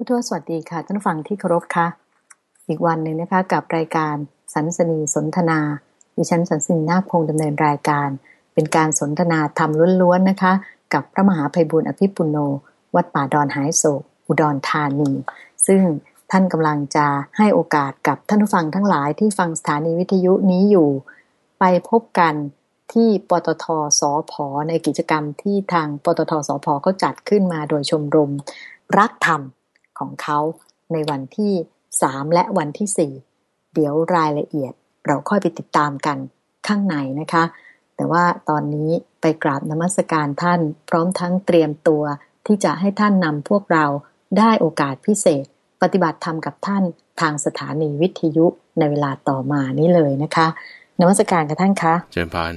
ผู้ทวสวัสดีค่ะ ท่านฟังที่เคารพค่ะ อีกวันหนึ่งนะคะกับรายการสันสนีสนทนา ดิฉันสันสนีนาคพงดำเนินรายการ เป็นการสนทนาธรรมล้วนๆนะคะ กับพระมหาภัยบุญอภิปุโน วัดป่าดอนหายโศก อุดรธานี ซึ่งท่านกำลังจะให้โอกาสกับท่านผู้ฟังทั้งหลายที่ฟังสถานีวิทยุนี้อยู่ ไปพบกันที่ปตทสอพอในกิจกรรมที่ทางปตทสอพอเขาจัดขึ้นมาโดยชมรม รักธรรม ของเขาในวันที่สามและวันที่สี่เดี๋ยวรายละเอียดเราค่อยไปติดตามกันข้างในนะคะ แต่ว่าตอนนี้ไปกราบนมัสการท่านพร้อมทั้งเตรียมตัวที่จะให้ท่านนำพวกเราได้โอกาสพิเศษ ปฏิบัติธรรมกับท่านทางสถานีวิทยุในเวลาต่อมานี้เลยนะคะนมัสการกับท่านคะเจริญพร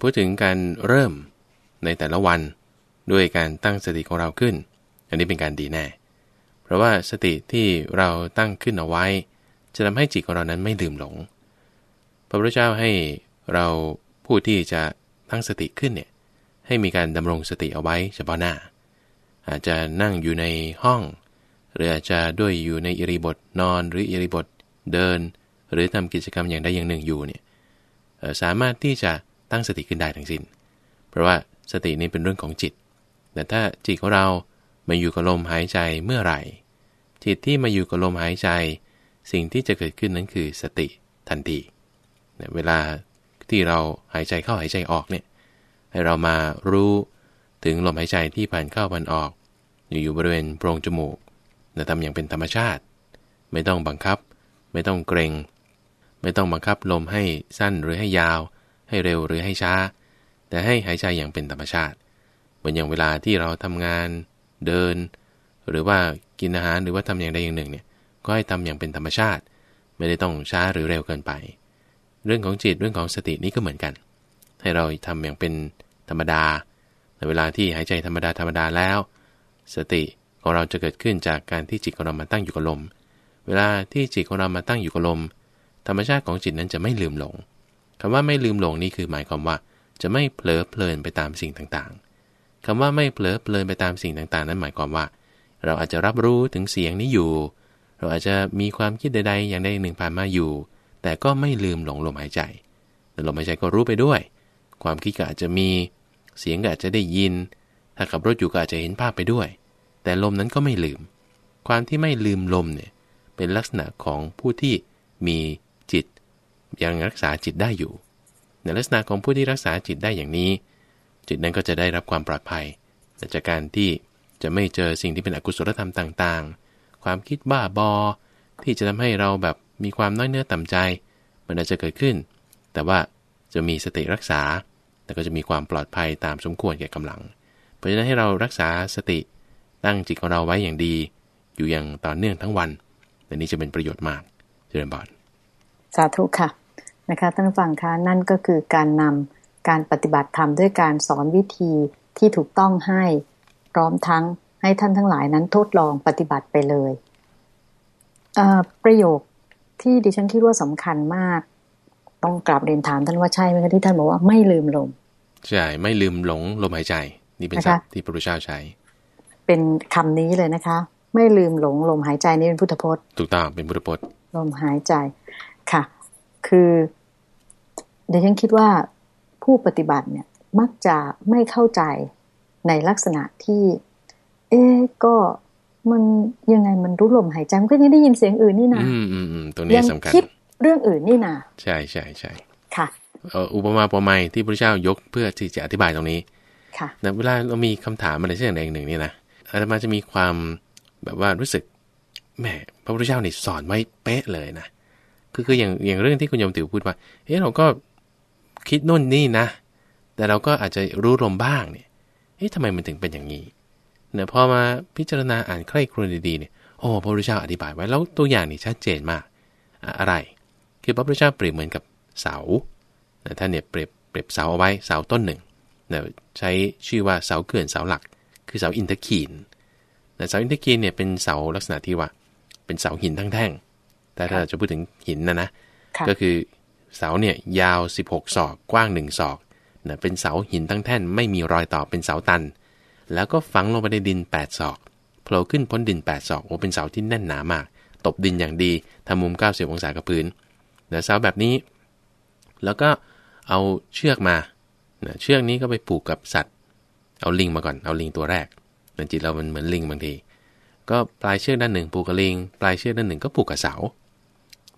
พูดถึงการเริ่มในแต่ละวันด้วยการตั้งสติของเราขึ้น อันนี้เป็นการดีแน่ ราะว่าสติที่เราตั้งขึ้นเอาไว้ จะทำให้จิตของเรานั้นไม่ลืมหลง พระพุทธเจ้าให้เราผู้ที่จะตั้งสติขึ้นเนี่ยให้มีการดำรงสติเอาไว้เฉพาะหน้า อาจจะนั่งอยู่ในห้อง หรืออาจจะด้วยอยู่ในอิริบทนอนหรืออิริบทเดิน หรือทำกิจกรรมอย่างใดอย่างหนึ่งอยู่เนี่ยสามารถที่จะตั้งสติขึ้นได้ทั้งสิน้น เพราะว่าสตินี่เป็นเรื่องของจิต แต่ถ้าจิตของเรามาอยู่กับลมหายใจเมื่อไหร่ จิตที่มาอยู่กับลมหายใจ สิ่งที่จะเกิดขึ้นนั้นคือสติทันทีเวลาที่เราหายใจเข้าหายใจออกเนี่ยให้เรามารู้ถึงลมหายใจที่ผ่านเข้าผ่านออก อยู่อยู่บริเวณโพรงจมูกนะทำอย่างเป็นธรรมชาติ ไม่ต้องบังคับ ไม่ต้องเกรง ไม่ต้องบังคับลมให้สั้นหรือให้ยาว ให้เร็วหรือให้ช้า แต่ให้หายใจอย่างเป็นธรรมชาติ เหมือนอย่างเวลาที่เราทำงาน เดิน หรือว่ากินอาหารหรือว่าทำอย่างใดอย่างหนึ่งเนี่ยก็ให้ทำอย่างเป็นธรรมชาติ ไม่ได้ต้องช้าหรือเร็วเกินไป เรื่องของจิตเรื่องของสตินี่ก็เหมือนกัน ให้เราทำอย่างเป็นธรรมดาในเวลาที่หายใจธรรมดาธรรมดาแล้ว สติของเราจะเกิดขึ้นจากการที่จิตของเรามาตั้งอยู่กับลม เวลาที่จิตของเรามาตั้งอยู่กับลม ธรรมชาติของจิตนั้นจะไม่ลืมหลงคำว่าไม่ลืมหลงนี่คือหมายความว่า จะไม่เผลอเพลินไปตามสิ่งต่างๆคำว่าไม่เผลอเพลินไปตามสิ่งต่างๆ นั้นหมายความว่า เราอาจจะรับรู้ถึงเสียงนี้อยู่ เราอาจจะมีความคิดใด ๆ อย่างใดหนึ่งผ่านมาอยู่ แต่ก็ไม่ลืมหลงลมหายใจแต่ลมหายใจก็รู้ไปด้วย ความคิดก็อาจจะมี เสียงก็อาจจะได้ยิน ถ้าขับรถอยู่ก็อาจจะเห็นภาพไปด้วย แต่ลมนั้นก็ไม่ลืม ความที่ไม่ลืมลมเนี่ยเป็นลักษณะของผู้ที่มีจิต ยังรักษาจิตได้อยู่ ในลักษณะของผู้ที่รักษาจิตได้อย่างนี้ จิตนั้นก็จะได้รับความปลอดภัยแต่จากการที่ จะไม่เจอสิ่งที่เป็นอกุศลธรรมต่างๆ ความคิดบ้าบอ ที่จะทำให้เราแบบมีความน้อยเนื้อต่ำใจ มันอาจจะเกิดขึ้น แต่ว่าจะมีสติรักษา แต่ก็จะมีความปลอดภัยตามสมควรแก่กำลัง เพราะฉะนั้นให้เรารักษาสติตั้งจิตของเราไว้อย่างดี อยู่อย่างต่อเนื่องทั้งวันอันนี้จะเป็นประโยชน์มากเจริญบอนสาธุค่ะนะคะท่านฟังคะนั่นก็คือการนำการปฏิบัติธรรมด้วยการสอนวิธีที่ถูกต้องให้ พร้อมทั้งให้ท่านทั้งหลายนั้นทดลองปฏิบัติไปเลยประโยคที่ดิฉันคิดว่าสำคัญมาก ต้องกลับเรียนถามท่านว่าใช่ไหมคะที่ท่านบอกว่าไม่ลืมลมใช่ไม่ลืมหลงลมหายใจ นี่เป็นศัพท์ที่พระพุทธเจ้าใช้ เป็นคำนี้เลยนะคะ ไม่ลืมหลงลมหายใจนี่เป็นพุทธพจน์ถูกต้องเป็นพุทธพจน์ ลมหายใจค่ะ คือเดี๋ยวฉันคิดว่าผู้ปฏิบัติเนี่ยมักจะไม่เข้าใจ ในลักษณะที่ เอ๊ก็มันยังไงมันรู้ลมหายใจมันก็ยังได้ยินเสียงอื่นนี่นะอืมอืมอืมตรงนี้สำคัญคิดเรื่องอื่นนี่นะใช่ใช่ใช่ค่ะอุปมาอุปไมยที่พระเจ้ายกเพื่อที่จะอธิบายตรงนี้ ค่ะเวลาเรามีคำถามอะไรสักอย่างใดอย่างหนึ่งนี่นะอาตมาจะมีความแบบว่ารู้สึกแหมพระพุทธเจ้านี่สอนไว้เป๊ะเลยนะคือคืออย่างอย่างเรื่องที่คุณโยมติ๋วพูดว่าเอ๊ะเราก็คิดนู่นนี่นะ แต่เราก็อาจจะรู้ลมบ้างเนี่ย เอ๊ะทำไมมันถึงเป็นอย่างนี้เนี่ยพอมาพิจารณาอ่านใคร่ครวญดีๆเนี่ยโอ้พระพุทธเจ้าอธิบายไว้แล้วตัวอย่างนี่ชัดเจนมากอะไร คือพระพุทธเจ้าเปรียบเหมือนกับเสาท่านเนี่ยเปรียบเปรียบเสาเอาไว้เสาต้นหนึ่งเนี่ยใช้ชื่อว่าเสาเขื่อนเสาหลัก คือเสาอินทคีนแต่เสาอินทคีนเนี่ยเป็นเสาลักษณะที่ว่า เป็นเสาหินทั้งแท่ง แต่ถ้าเราจะพูดถึงหินนะนะ ก็คือเสาเนี่ยยาว 16 ศอก กว้าง 1 ศอก นะเป็นเสาหินทั้งแท่นไม่มีรอยต่อเป็นเสาตัน แล้วก็ฝังลงไปในดิน8ศอกโผล่ขึ้นพ้นดิน8ศอกโอ้เป็นเสาที่แน่นหนามาก ตบดินอย่างดีทำมุม 90 องศากับพื้นนะเสาแบบนี้ แล้วก็เอาเชือกมานะเชือกนี้ก็ไปผูกกับสัตว์ เอาลิงมาก่อนเอาลิงตัวแรกนะจิตเรามันเหมือนลิงบางทีก็ปลายเชือกด้านหนึ่งผูกกับลิง ปลายเชือกด้านหนึ่งก็ผูกกับเสา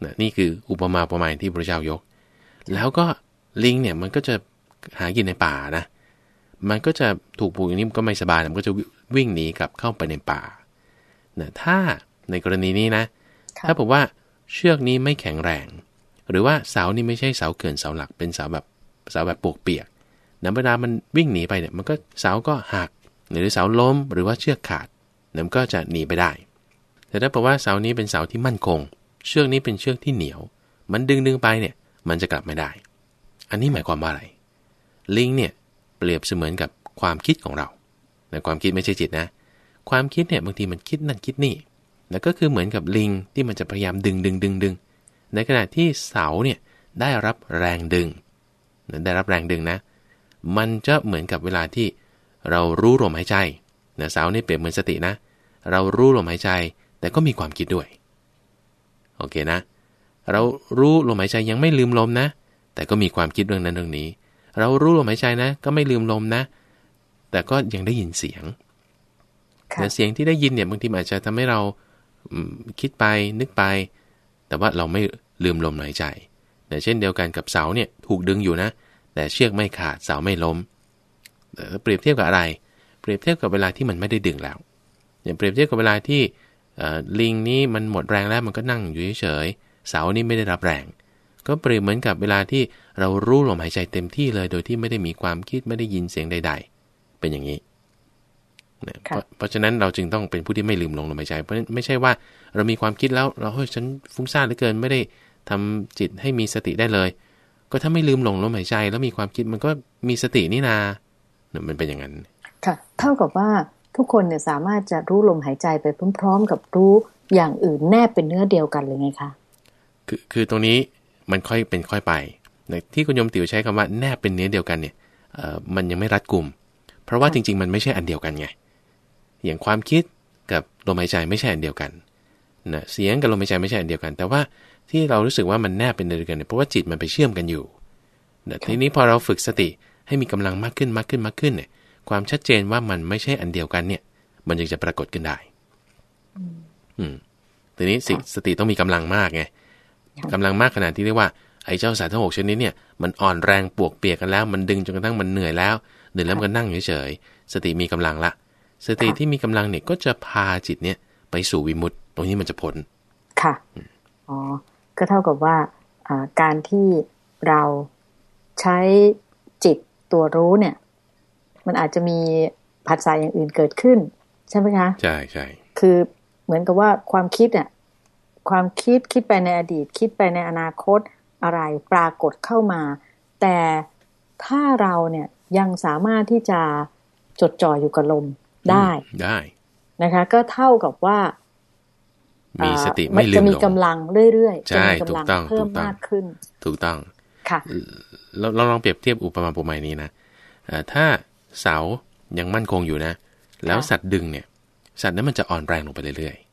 นะนี่คืออุปมาประมาณที่พระเจ้ายก แล้วก็ลิงเนี่ยมันก็จะ หากินในป่านะ มันก็จะถูกผูกอย่างนี้มันก็ไม่สบายมันก็จะวิ่งหนีกลับเข้าไปในป่านะถ้าในกรณีนี้นะ ถ้าบอกว่าเชือกนี้ไม่แข็งแรง หรือว่าเสานี่ไม่ใช่เสาเกินเสาหลักเป็นเสาแบบเสาแบบปวกเปียกนะเวลามันวิ่งหนีไปเนี่ยมันก็เสาก็หัก หรือเสาล้มหรือว่าเชือกขาดเนี่ยมันก็จะหนีไปได้ แต่ถ้าบอกว่าเสานี้เป็นเสาที่มั่นคง เชือกนี้เป็นเชือกที่เหนียว มันดึงดึงไปเนี่ย มันจะกลับไม่ได้ อันนี้หมายความว่าอะไร ลิงเนี่ยเปรียบเสมือนกับความคิดของเราแต่ความคิดไม่ใช่จิตนะ ความคิดเนี่ยบางทีมันคิดนั่นคิดนี่ แล้วก็คือเหมือนกับลิงที่มันจะพยายามดึงดึงดึงดึงในขณะที่เสาเนี่ยได้รับแรงดึง ได้รับแรงดึงนะ มันจะเหมือนกับเวลาที่เรารู้ลมหายใจนะเสาเนี่ยเปรียบเหมือนสตินะ เรารู้ลมหายใจแต่ก็มีความคิดด้วย โอเคนะ เรารู้ลมหายใจยังไม่ลืมลมนะ แต่ก็มีความคิดเรื่องนั้นเรื่องนี้ เรารู้ลมหายใจนะ ก็ไม่ลืมลมนะ แต่ก็ยังได้ยินเสียงแต่เสียงที่ได้ยินเนี่ยบางทีอาจจะทำให้เราคิดไปนึกไป แต่ว่าเราไม่ลืมลมหายใจแต่เช่นเดียวกันกับเสาเนี่ยถูกดึงอยู่นะ แต่เชือกไม่ขาดเสาไม่ล้มเปรียบเทียบกับอะไร เปรียบเทียบกับเวลาที่มันไม่ได้ดึงแล้วอย่างเปรียบเทียบกับเวลาที่ลิงนี้มันหมดแรงแล้วมันก็นั่งอยู่เฉยเสานี่ไม่ได้รับแรง ก็เปรียบเหมือนกับเวลาที่เรารู้ลมหายใจเต็มที่เลย โดยที่ไม่ได้มีความคิดไม่ได้ยินเสียงใด ๆ เป็นอย่างนี้เพราะเพราะฉะนั้นเราจึงต้องเป็นผู้ที่ไม่ลืมลงลมหายใจ เพราะไม่ใช่ว่าเรามีความคิดแล้วเราเฮ้ยฉันฟุ้งซ่านเหลือเกินไม่ได้ทำจิตให้มีสติได้เลย ก็ถ้าไม่ลืมลงลมหายใจ แล้วมีความคิดมันก็มีสตินี่นาเนี่ยมันเป็นอย่างนั้น ค่ะ เท่ากับว่าทุกคนเนี่ยสามารถจะรู้ลมหายใจไปพร้อม ๆ กับรู้อย่างอื่นแนบเป็นเนื้อเดียวกันเลยไงคะ คือคือตรงนี้ มันค่อยเป็นค่อยไป ที่คุณยมติ๋วใช้คำว่าแนบเป็นเนื้อเดียวกันเนี่ยเอ่อมันยังไม่รัดกลุ่ม เพราะว่าจริง ๆ มันไม่ใช่อันเดียวกันไง อย่างความคิดกับลมหายใจไม่ใช่อันเดียวกันนะเสียงกับลมหายใจไม่ใช่อันเดียวกัน แต่ว่าที่เรารู้สึกว่ามันแนบเป็นเดียวกันเนี่ยเพราะว่าจิตมันไปเชื่อมกันอยู่นะทีนี้พอเราฝึกสติให้มีกำลังมากขึ้นมากขึ้นมากขึ้นเนี่ย ความชัดเจนว่ามันไม่ใช่อันเดียวกันเนี่ย มันจึงจะปรากฏขึ้นได้ อืมทีนี้สติต้องมีกำลังมากไง กำลังมากขนาดที่เรียกว่าไอ้เจ้าสารทั้งหกชนิดเนี่ยมันอ่อนแรงปวกเปียกกันแล้ว มันดึงจนกระทั่งมันเหนื่อยแล้วเหนื่อยแล้วมันก็นั่งเฉยๆสติมีกำลังละ สติที่มีกำลังเนี่ยก็จะพาจิตเนี่ยไปสู่วิมุตต์ตรงนี้มันจะพ้นค่ะอ๋อก็เท่ากับว่าการที่เราใช้จิตตัวรู้เนี่ย มันอาจจะมีผัสสะอย่างอื่นเกิดขึ้น ใช่ไหมคะ ใช่ใช่คือเหมือนกับว่าความคิดเนี่ย ความคิดคิดไปในอดีต คิดไปในอนาคตอะไรปรากฏเข้ามา แต่ถ้าเราเนี่ยยังสามารถที่จะจดจ่ออยู่กับลมได้ได้นะคะ ก็เท่ากับว่า มีสติไม่ลืมจะมีกำลังเรื่อยๆใช่ถูกต้องเพิ่มมากขึ้น ถูกต้องค่ะเราเราลองเปรียบเทียบอุปมาอุปไมยนี้นะถ้าเสายังมั่นคงอยู่นะ แล้วสัตว์ดึงเนี่ย สัตว์นั้นมันจะอ่อนแรงลงไปเรื่อยๆ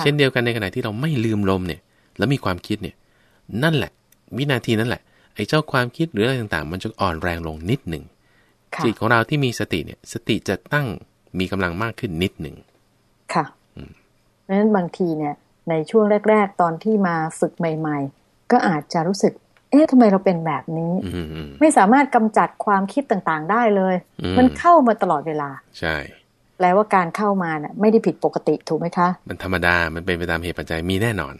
เช่นเดียวกันในขณะที่เราไม่ลืมลมเนี่ย แล้วมีความคิดเนี่ย นั่นแหละ วินาทีนั่นแหละไอ้เจ้าความคิดหรืออะไรต่างๆ มันจะอ่อนแรงลงนิดหนึ่งจิตของเราที่มีสติเนี่ย สติจะตั้งมีกำลังมากขึ้นนิดหนึ่งค่ะราะฉะนั้นบางทีเนี่ย ในช่วงแรก ๆ ตอนที่มาฝึกใหม่ ๆ ก็อาจจะรู้สึก เอ๊ะทำไมเราเป็นแบบนี้ไม่สามารถกำจัดความคิดต่างๆ ได้เลย มันเข้ามาตลอดเวลา ใช่ แปลว่าการเข้ามาเนี่ยไม่ได้ผิดปกติถูกไหมคะ มันธรรมดา มันเป็นไปตามเหตุปัจจัยมีแน่นอน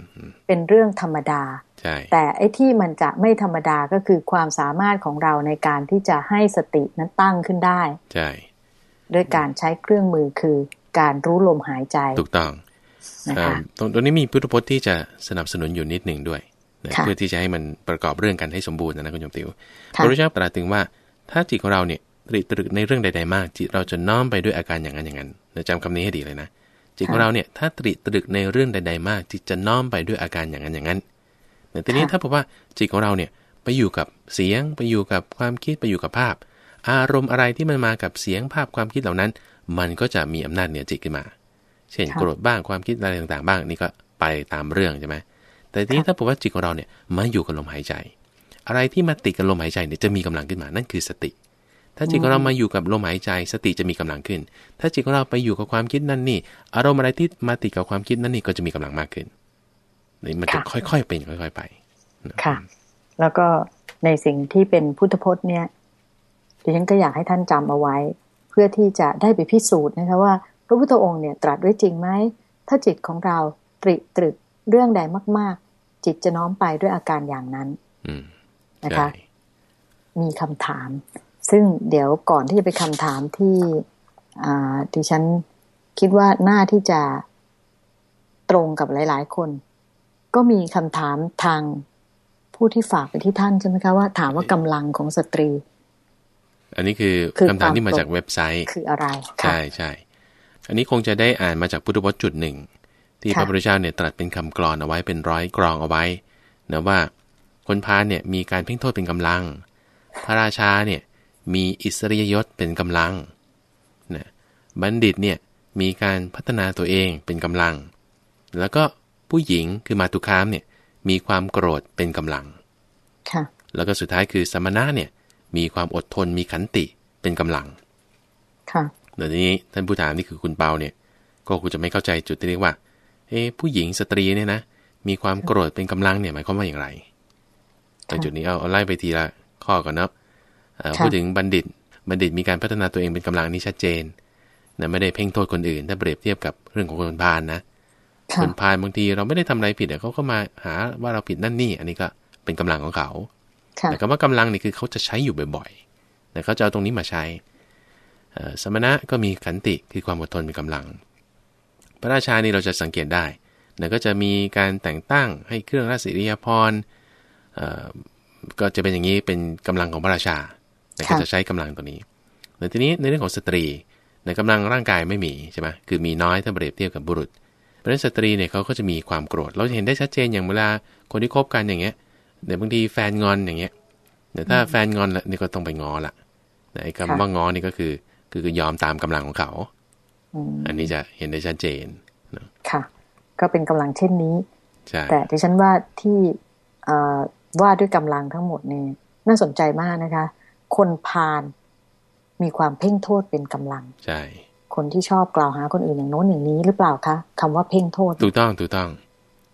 เป็นเรื่องธรรมดาใช่แต่ไอ้ที่มันจะไม่ธรรมดาก็คือความสามารถของเราในการที่จะให้สตินั้นตั้งขึ้นได้ใช่ด้วยการใช้เครื่องมือคือการรู้ลมหายใจถูกต้องตรงตรงนี้มีพุทธพจน์ที่จะสนับสนุนอยู่นิดหนึ่งด้วยนะเพื่อที่จะให้มันประกอบเรื่องกันให้สมบูรณ์นะคุณโยมติวพระพุทธเจ้าตรัสถึงว่า ถ้าจิตของเราเนี่ย ตรีตรึกในเรื่องใด ๆ มาก จิตเราจะน้อมไปด้วยอาการอย่างนั้นอย่างนั้นจำคำนี้ให้ดีเลยนะจิตของเราเนี่ยถ้าตรีตรึกในเรื่องใด ๆ มาก จิตจะน้อมไปด้วยอาการอย่างนั้นอย่างนั้นแต่ทีนี้ถ้าบอกว่าจิตของเราเนี่ยไปอยู่กับเสียง ไปอยู่กับความคิดไปอยู่กับภาพ อารมณ์อะไรที่มันมากับเสียงภาพความคิดเหล่านั้น มันก็จะมีอำนาจเหนือจิตขึ้นมา เช่นค่ะโกรธบ้างความคิดอะไรต่างๆ บ้างนี่ก็ไปตามเรื่องใช่ไหมแต่ทีนี้ค่ะถ้าผมว่าจิตของเราเนี่ยมาอยู่กับลมหายใจ อะไรที่มาติดกับลมหายใจเนี่ยจะมีกำลังขึ้นมานั่นคือสติ ถ้าจิตของเรามาอยู่กับลมหายใจสติจะมีกำลังขึ้น ถ้าจิตของเราไปอยู่กับความคิดนั่นนี่ อารมณ์อะไรที่มาติดกับความคิดนั่นนี่ก็จะมีกำลังมากขึ้นนี่มันจะค่ะค่อยๆเป็นค่อย ๆไปค่ะ แล้วก็ในสิ่งที่เป็นพุทธพจน์เนี่ยดิฉันก็อยากให้ท่านจำเอาไว้ เพื่อที่จะได้ไปพิสูจน์นะคะว่า พระพุทธองค์เนี่ยตรัสไว้จริงไหมถ้าจิตของเราตริตรึกเรื่องใดมาก ๆ จิตจะน้อมไปด้วยอาการอย่างนั้นอืมนะคะใช่มีคำถาม ซึ่งเดี๋ยวก่อนที่จะไปคำถามที่อ่าดิฉันคิดว่าน่าที่จะตรงกับหลาย ๆ คน ก็มีคำถามทางผู้ที่ฝากไปที่ท่านใช่ไหมคะว่าถามว่ากำลังของสตรี อันนี้คือคือคำถามที่มาความจากเว็บไซต์คืออะไรค่ะใช่ใช่อันนี้คงจะได้อ่านมาจากพุทธพจน์จุดหนึ่งที่ค่ะพระพุทธเจ้าเนี่ยตรัสเป็นคำกรอนเอาไว้เป็นร้อยกรองเอาไว้นะว่าคนพาลเนี่ยมีการเพ่งโทษเป็นกำลัง พระราชาเนี่ย มีอิสริยยศเป็นกำลังนะบัณฑิตเนี่ยมีการพัฒนาตัวเองเป็นกำลัง แล้วก็ผู้หญิงคือมาตุคามเนี่ยมีความโกรธเป็นกำลังค่ะแล้วก็สุดท้ายคือสมณะเนี่ยมีความอดทนมีขันติเป็นกำลังค่ะเดี๋ยวนี้ท่านผู้ถามนี่คือคุณเปาเนี่ย ก็คงจะไม่เข้าใจจุดที่เรียกว่า เอ๊ะผู้หญิงสตรีเนี่ยนะมีความโกรธเป็นกำลังเนี่ยหมายความว่าอย่างไรแต่จุดนี้เอาเอาไล่ไปทีละข้อก่อนเนาะเอ่อค่ะ พูดถึงบัณฑิต บัณฑิตมีการพัฒนาตัวเองเป็นกำลังนี่ชัดเจนนะไม่ได้เพ่งโทษคนอื่น ถ้าเปรียบเทียบกับเรื่องของคนพาลนะคค่ะนพาลบางทีเราไม่ได้ทำอะไรผิดแต่เขาก็มาหาว่าเราผิดนั่นนี่ อันนี้ก็เป็นกำลังของเขาค่ะแต่คำว่ากำลังนี่คือเขาจะใช้อยู่บ่อยๆแต่เขาจะเอาตรงนี้มาใช้เอ่อสมณะก็มีขันติคือความอดทนเป็นกำลัง พระราชานี่เราจะสังเกตได้นะก็จะมีการแต่งตั้งให้เครื่องราชอิริยาภรณ์เอ่อก็จะเป็นอย่างนี้เป็นกำลังของพระราชา แต่ก็ค่ะจะใช้กำลังตัวนี้แต่ทีนี้ในเรื่องของสตรีในกำลังร่างกายไม่มีใช่ไหมคือมีน้อยถ้าเปรียบเทียบกับบุรุษ เพราะฉะนั้นสตรีเนี่ยเขาก็จะมีความโกรธ เราจะเห็นได้ชัดเจนอย่างเวลาคนที่คบกันอย่างเงี้ยเดี๋ยวบางทีแฟนงอนอย่างเงี้ยเดี๋ยวถ้าแฟนงอนละนี่ก็ต้องไปงอละไอ้คำว่างอนี่ก็คือคือคือยอมตามกำลังของเขาอืมอันนี้จะเห็นได้ชัดเจนค่ะ ก็เป็นกำลังเช่นนี้ใช่แต่ดิฉันว่าที่เอ่อว่าด้วยกำลังทั้งหมดเนี่ยน่าสนใจมากนะคะ คนพาลมีความเพ่งโทษเป็นกำลัง ใช่ คนที่ชอบกล่าวหาคนอื่นอย่างโน้นอย่างนี้หรือเปล่าคะคำว่าเพ่งโทษ ถูกต้องถูกต้อง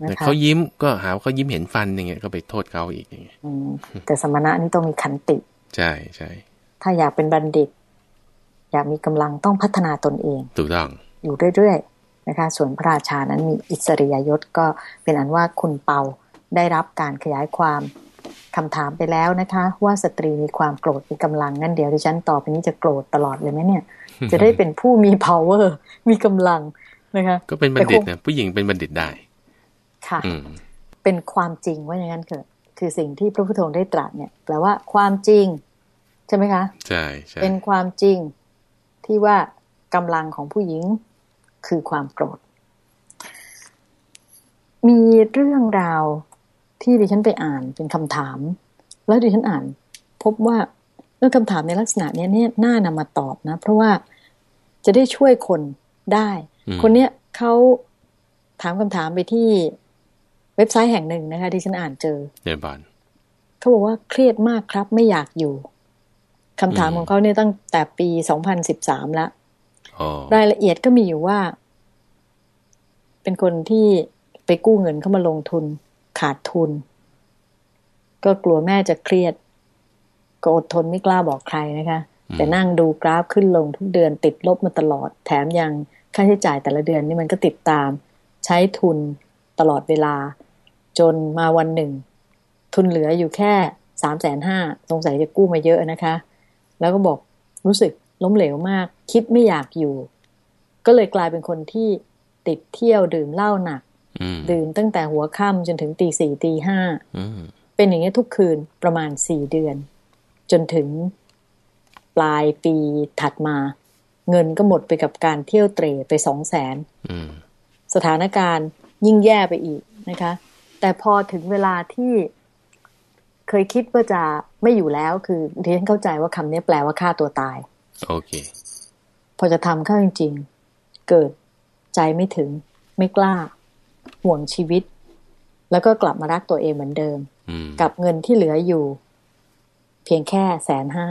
นะแต่คะเขายิ้มก็หาว่าเขายิ้มเห็นฟันอย่างเงี้ยก็ไปโทษเขาอีกอย่างเงี้ยอืมแต่สมณะนี่ต้องมีขันติ ใช่ใช่ถ้าอยากเป็นบัณฑิต อยากมีกำลังต้องพัฒนาตนเอง ถูกต้อง อยู่เรื่อยๆนะคะ ส่วนพระราชานั้นมีอิสริยยศก็เป็นอันว่าคุณเปาได้รับการขยายความ คำถามไปแล้วนะคะ ว่าสตรีมีความโกรธเป็นกำลังงั้นเดี๋ยวดิฉันต่อไปนี้จะโกรธตลอดเลยไหมเนี่ย จะได้เป็นผู้มี power มีกำลังนะคะ ก็เป็นบัณฑิตนะผู้หญิงเป็นบัณฑิตได้ ค่ะอืมเป็นความจริงว่าอย่างนั้นเถอะคือสิ่งที่พระพุทธองค์ได้ตรัสเนี่ยแปลว่าความจริง ใช่ไหมคะใช่ใช่เป็นความจริงที่ว่ากำลังของผู้หญิงคือความโกรธ มีเรื่องราว ที่ดิฉันไปอ่านเป็นคำถาม แล้วดิฉันอ่าน พบว่าเรื่องคำถามในลักษณะเนี้ยเนี่ยน่านำมาตอบนะ เพราะว่าจะได้ช่วยคนได้อืมคนเนี้ยเขาถามคำถามไปที่เว็บไซต์แห่งหนึ่งนะคะที่ฉันอ่านเจอเดินบอลเขาบอกว่าเครียดมากครับไม่อยากอยู่คำถามอืมของเขาเนี่ยตั้งแต่ปี2013แล้วอ๋อรายละเอียดก็มีอยู่ว่า เป็นคนที่ไปกู้เงินเข้ามาลงทุน ขาดทุน ก็กลัวแม่จะเครียด ก็อดทนไม่กล้าบอกใครนะคะ แต่นั่งดูกราฟขึ้นลงทุกเดือนติดลบมาตลอด แถมยังค่าใช้จ่ายแต่ละเดือนนี่มันก็ติดตาม ใช้ทุนตลอดเวลา จนมาวันหนึ่ง ทุนเหลืออยู่แค่สามแสนห้าสงสัยจะกู้มาเยอะนะคะ แล้วก็บอกรู้สึกล้มเหลวมาก คิดไม่อยากอยู่ ก็เลยกลายเป็นคนที่ติดเที่ยวดื่มเหล้าหนักอืม ดื่มตั้งแต่หัวค่ำจนถึงตีสี่ตีห้าอืมเป็นอย่างนี้ยทุกคืนประมาณสี่เดือน จนถึงปลายปีถัดมา เงินก็หมดไปกับการเที่ยวเตร่ไปสองแสนอืมสถานการณ์ยิ่งแย่ไปอีกนะคะ แต่พอถึงเวลาที่เคยคิดว่าจะไม่อยู่แล้ว คือดิฉันเข้าใจว่าคำนี้แปลว่าฆ่าตัวตาย โอเค พอจะทำเข้าจริงๆ เกิดใจไม่ถึงไม่กล้า ห่วงชีวิต แล้วก็กลับมารักตัวเองเหมือนเดิมกับเงินที่เหลืออยู่ เพียงแค่แสนห้า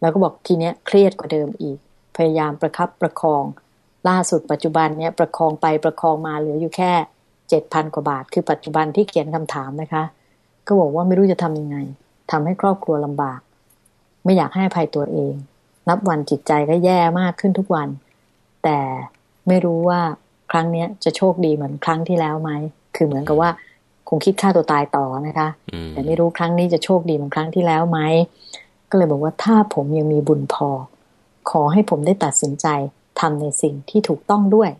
แล้วก็บอกทีเนี้ยเครียดกว่าเดิมอีก พยายามประครับประคอง ล่าสุดปัจจุบันเนี้ยประคองไปประคองมาเหลืออยู่แค่เจ็ดพันกว่าบาท คือปัจจุบันที่เขียนคำถามนะคะ ก็บอกว่าไม่รู้จะทำยังไงทำให้ครอบครัวลำบาก ไม่อยากให้อภัยตัวเอง นับวันจิตใจก็แย่มากขึ้นทุกวัน แต่ไม่รู้ว่า ครั้งเนี้ยจะโชคดีเหมือนครั้งที่แล้วไหมคือเหมือนกับว่าคงคิดฆ่าตัวตายต่อนะคะ แต่ไม่รู้ครั้งนี้จะโชคดีเหมือนครั้งที่แล้วไหมก็เลยบอกว่าถ้าผมยังมีบุญพอ ขอให้ผมได้ตัดสินใจทำในสิ่งที่ถูกต้องด้วย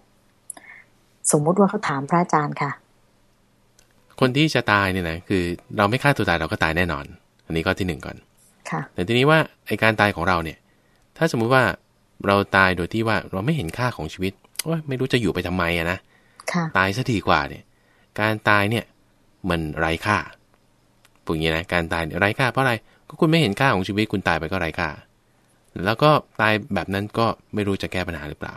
สมมุติว่าเขาถามพระอาจารย์ค่ะ คนที่จะตายเนี่ยนะคือ เราไม่ฆ่าตัวตายเราก็ตายแน่นอน อันนี้ก็ที่หนึ่งก่อนค่ะ แต่ทีนี้ว่าไอการตายของเราเนี่ย ถ้าสมมุติว่าเราตายโดยที่ว่าเราไม่เห็นค่าของชีวิตว่า ไม่รู้จะอยู่ไปทำไมอะนะค่ะตายซะดีกว่าเนี่ย การตายเนี่ย มันไร้ค่าพูดอย่างนี้นะการตายเนี่ยไร้ค่าเพราะอะไรก็คุณไม่เห็นค่าของชีวิตคุณตายไปก็ไร้ค่า แล้วก็ตายแบบนั้นก็ไม่รู้จะแก้ปัญหาหรือเปล่า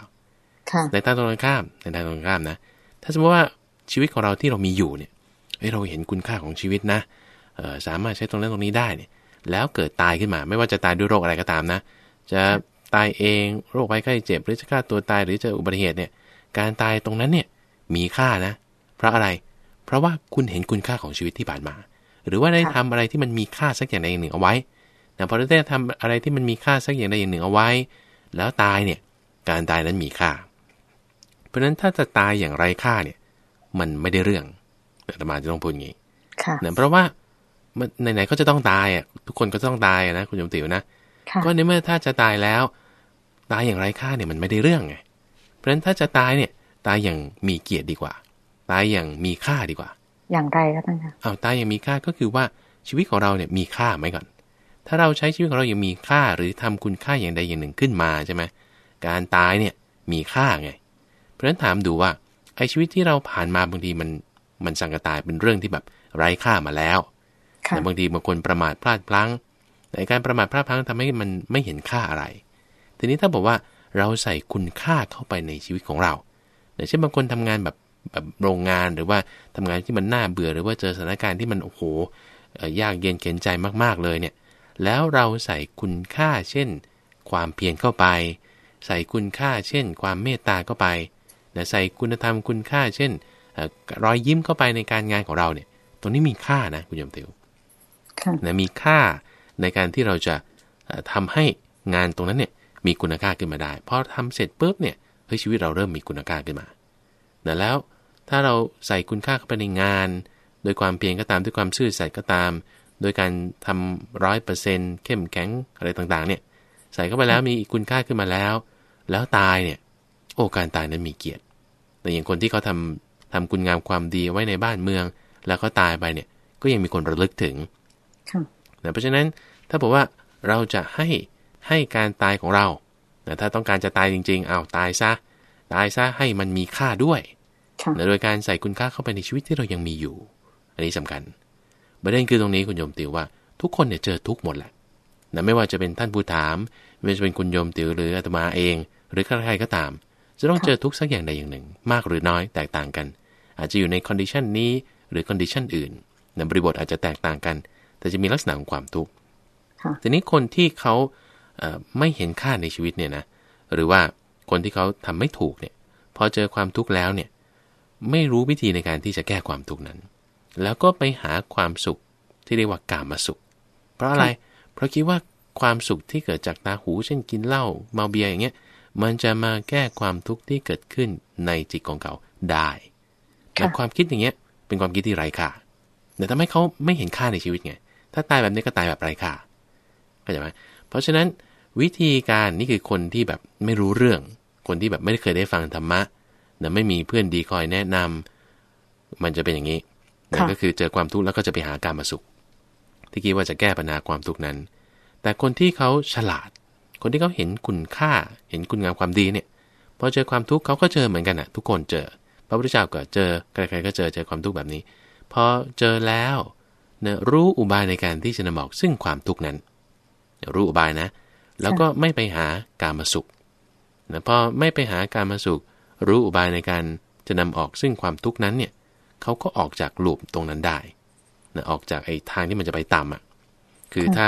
ค่ะในทางตรงกันข้ามในทางตรงกันข้ามนะ ถ้าสมมติว่าชีวิตของเราที่เรามีอยู่เนี่ยเฮ้ยเราเห็นคุณค่าของชีวิตนะเออสามารถใช้ตรงนั้นตรงนี้ได้เนี่ย แล้วเกิดตายขึ้นมา ไม่ว่าจะตายด้วยโรคอะไรก็ตามนะ จะ ตายเองโรคภัยไข้เจ็บหรือจะฆ่าตัวตายหรือจะอุบัติเหตุเนี่ย การตายตรงนั้นเนี่ยมีค่านะ เพราะอะไร เพราะว่าคุณเห็นคุณค่าของชีวิตที่ผ่านมา หรือว่าได้ทำอะไรที่มันมีค่าสักอย่างใดอย่างหนึ่งเอาไว้แต่พอได้ทำอะไรที่มันมีค่าสักอย่างใดอย่างหนึ่งเอาไว้ แล้วตายเนี่ยการตายนั้นมีค่า เพราะฉะนั้นถ้าจะตายอย่างไร้ค่าเนี่ย มันไม่ได้เรื่องอาตมาจะต้องพูดอย่างนี้ค่ะนะเพราะว่ามันไหนๆก็จะต้องตายอะทุกคนก็ต้องตายอะนะคุณโยมติ๋วนะค่ะก็ในเมื่อถ้าจะตายแล้ว ตายอย่างไร้ค่าเนี่ยมันไม่ได้เรื่องไง เพราะฉะนั้นถ้าจะตายเนี่ยตายอย่างมีเกียรติดีกว่า ตายอย่างมีค่าดีกว่า อย่างไรก็ต้องค่ะเอาตายอย่างมีค่าก็คือว่าชีวิตของเราเนี่ยมีค่าไหมก่อน ถ้าเราใช้ชีวิตของเราอย่างมีค่าหรือทำคุณค่าอย่างใดอย่างหนึ่งขึ้นมาใช่ไหมการตายเนี่ยมีค่าไง เพราะฉะนั้นถามดูว่าไอ้ชีวิตที่เราผ่านมาบางทีมันมันสังกตายเป็นเรื่องที่แบบไร้ค่ามาแล้วค่ะแต่บางทีบางคนประมาทพลาดพลั้ง แต่การประมาทพลาดพลั้งทำให้มันไม่เห็นค่าอะไร ทีนี้ถ้าบอกว่าเราใส่คุณค่าเข้าไปในชีวิตของเราอย่างเช่นบางคนทำงานแบบแบบโรงงานหรือว่าทำงานที่มันน่าเบื่อหรือว่าเจอสถานการณ์ที่มันโอ้โหเอ่อยากเย็นเข็นใจมากๆเลยเนี่ย แล้วเราใส่คุณค่าเช่น ความเพียรเข้าไป ใส่คุณค่าเช่น ความเมตตาเข้าไปนะใส่คุณธรรมคุณค่า เช่นเอ่อรอยยิ้มเข้าไปในการงานของเราเนี่ย ตรงนี้มีค่านะคุณโยมติวค่ะนะมีค่าในการที่เราจะเอ่อทำให้งานตรงนั้นเนี่ย มีคุณค่าขึ้นมาได้พอทำเสร็จปุ๊บเนี่ยเฮ้ยชีวิตเราเริ่มมีคุณค่าขึ้นมานะแล้วถ้าเราใส่คุณค่าเข้าไปในงาน โดยความเพียรก็ตามด้วยความซื่อสัตย์ก็ตาม โดยการทำร้อยเปอร์เซ็นต์เข้มแข็งอะไรต่างๆ เนี่ยใส่เข้าไปแล้วมีคุณค่าขึ้นมาแล้ว แล้วตายเนี่ยโอ้การตายนั้นมีเกียรติ แต่อย่างคนที่เขาทำทำคุณงามความดีไว้ในบ้านเมือง แล้วก็ตายไปเนี่ยก็ยังมีคนระลึกถึงค่ะนะเพราะฉะนั้นถ้าบอกว่าเราจะให้ ให้การตายของเรานะถ้าต้องการจะตายจริง ๆ เอาวตายซะ ตายซะให้มันมีค่าด้วยค่ะนะโดยการใส่คุณค่าเข้าไปในชีวิตที่เรายังมีอยู่ อันนี้สำคัญประเด็นคือตรงนี้คุณโยมติวว่าทุกคนเนี่ยเจอทุกข์หมดแหละนะไม่ว่าจะเป็นท่านผู้ถาม ไม่ว่าจะเป็นคุณโยมติวหรืออาตมาเอง หรือใครๆก็ตาม จะต้องค่ะเจอทุกข์สักอย่างใดอย่างหนึ่ง มากหรือน้อยแตกต่างกัน อาจจะอยู่ใน condition นี้หรือ condition อื่นนะบริบทอาจจะแตกต่างกัน แต่จะมีลักษณะของความทุกข์ค่ะทีนี้คนที่เขาเอ่อ ไม่เห็นค่าในชีวิตเนี่ยนะหรือว่าคนที่เขาทำไม่ถูกเนี่ยพอเจอความทุกข์แล้วเนี่ยไม่รู้วิธีในการที่จะแก้ความทุกข์นั้น แล้วก็ไปหาความสุขที่เรียกว่ากามาสุข เพราะอะไร เพราะคิดว่าความสุขที่เกิดจากตาหู เช่นกินเหล้าเมาเบียร์อย่างเงี้ย มันจะมาแก้ความทุกข์ที่เกิดขึ้นในจิตของเขาได้แต่ค่ะความคิดอย่างเงี้ย เป็นความคิดที่ไร้ค่าแต่ทำให้เขาไม่เห็นค่าในชีวิตไง ถ้าตายแบบนี้ก็ตายแบบไร้ค่าเข้าใจไหมเพราะฉะนั้น วิธีการนี่คือคนที่แบบไม่รู้เรื่อง คนที่แบบไม่ได้เคยได้ฟังธรรมะนะไม่มีเพื่อนดีคอยแนะนำมันจะเป็นอย่างนี้นะค่ะก็คือเจอความทุกข์แล้วก็จะไปหาการมาสุข ที่คิดว่าจะแก้ปัญหาความทุกข์นั้น แต่คนที่เขาฉลาด คนที่เขาเห็นคุณค่า เห็นคุณงามความดีเนี่ยพอเจอความทุกข์เขาก็เจอเหมือนกันนะทุกคนเจอ พระพุทธเจ้าก็เจอใครๆก็เจอเจอความทุกข์แบบนี้พอเจอแล้วเนี่ยรู้อุบายในการที่จะนำออกซึ่งความทุกข์นั้น รู้อุบายนะ แล้วก็ไม่ไปหาการมาสุขนะพอไม่ไปหาการมาสุข รู้อุบายในการจะนำออกซึ่งความทุกข์นั้นเนี่ยเขาก็ออกจากลูปตรงนั้นได้นะออกจากไอ้ทางที่มันจะไปต่ำอะ คือถ้า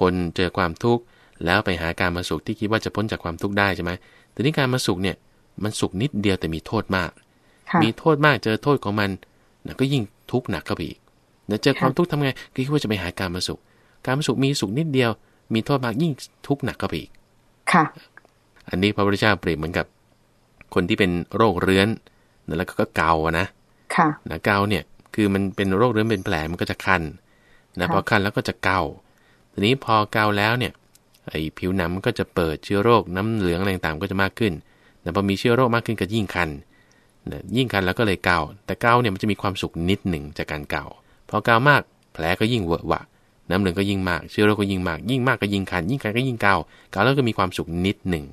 คนเจอความทุกข์แล้วไปหาการมาสุขที่คิดว่าจะพ้นจากความทุกข์ได้ใช่ไหมแต่นี่การมาสุขเนี่ย มันสุขนิดเดียวแต่มีโทษมาก มีโทษมากเจอโทษของมันนะก็ยิ่งทุกข์หนักเข้าไปอีกนะเจอความทุกข์ทำไงก็คิดว่าจะไปหาการมาสุข การมาสุขมีสุขนิดเดียว มีโทษมากยิ่งทุกข์หนักเข้าไปอีก ค่ะ อันนี้พระพุทธเจ้าเปรียบเหมือนกับ คนที่เป็นโรคเรื้อนแล้วก็เกาอะนะ ค่ะนะเกาเนี่ยคือมันเป็นโรคเรื้อนเป็นแผลมันก็จะคันนะพอคันแล้วก็จะเกาทีนี้พอเกาแล้วเนี่ยไอ้ผิวหนังมันก็จะเปิดเชื้อโรคน้ำเหลืองอะไรต่างๆก็จะมากขึ้นแต่พอมีเชื้อโรคมากขึ้นก็ยิ่งคันนะยิ่งคันแล้วก็เลยเกาแต่เกาเนี่ยมันจะมีความสุขนิดหนึ่งจากการเกาพอเกามากแผลก็ยิ่งเวอะหวะ น้ำเหลืองก็ยิ่งมากเชื้อโรคก็ยิ่งมาก ยิ่งมากก็ยิ่งคันยิ่งคันก็ยิ่งเกาเกาแล้วก็มีความสุขนิดหนึ่ง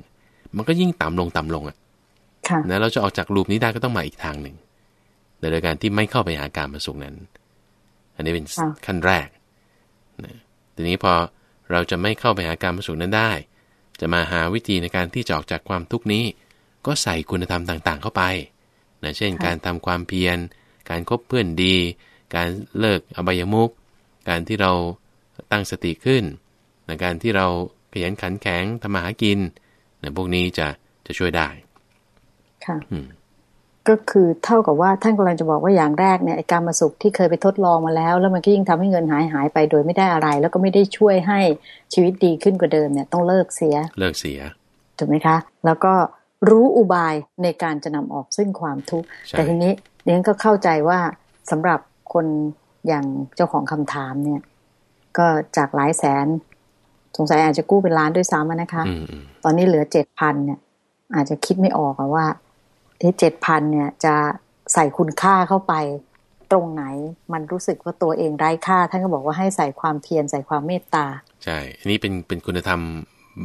มันก็ยิ่งต่ำลงต่ำลงอะค่ะนะเราจะออกจากลูปนี้ได้ก็ต้องมาอีกทางหนึ่งโดยการที่ไม่เข้าไปหาการมาสุขนั้น อันนี้เป็นขั้นแรกนะทีนี้พอเราจะไม่เข้าไปหาการมาสุขนั้นได้ จะมาหาวิธีในการที่จะออกจากความทุกข์นี้ ก็ใส่คุณธรรมต่างๆ เข้าไปนะเช่น การทำความเพียร การคบเพื่อนดี การเลิกอบายมุข การที่เราตั้งสติขึ้นนะการที่เราขยันขันแข็งทำมาหากินนะพวกนี้จะจะช่วยได้ ค่ะอืมก็คือเท่ากับว่าท่านกำลังจะบอกว่าอย่างแรกเนี่ยไอ้การมาสุขที่เคยไปทดลองมาแล้ว แล้วมันก็ยิ่งทำให้เงินหายหายไปโดยไม่ได้อะไร แล้วก็ไม่ได้ช่วยให้ชีวิตดีขึ้นกว่าเดิมเนี่ยต้องเลิกเสีย เลิกเสียถูกไหมคะ แล้วก็รู้อุบายในการจะนำออกซึ่งความทุกข์ใช่แต่ทีนี้เรียนก็เข้าใจว่าสำหรับคน อย่างเจ้าของคำถามเนี่ย ก็จากหลายแสน สงสัยอาจจะกู้เป็นล้านด้วยซ้ำอะนะคะอืมอืมตอนนี้เหลือเจ็ดพันเนี่ย อาจจะคิดไม่ออกอะว่าที่เจ็ดพันเนี่ยจะใส่คุณค่าเข้าไปตรงไหนมันรู้สึกว่าตัวเองไร้ค่า ท่านก็บอกว่าให้ใส่ความเพียรใส่ความเมตตา ใช่ อันนี้เป็นเป็นคุณธรรม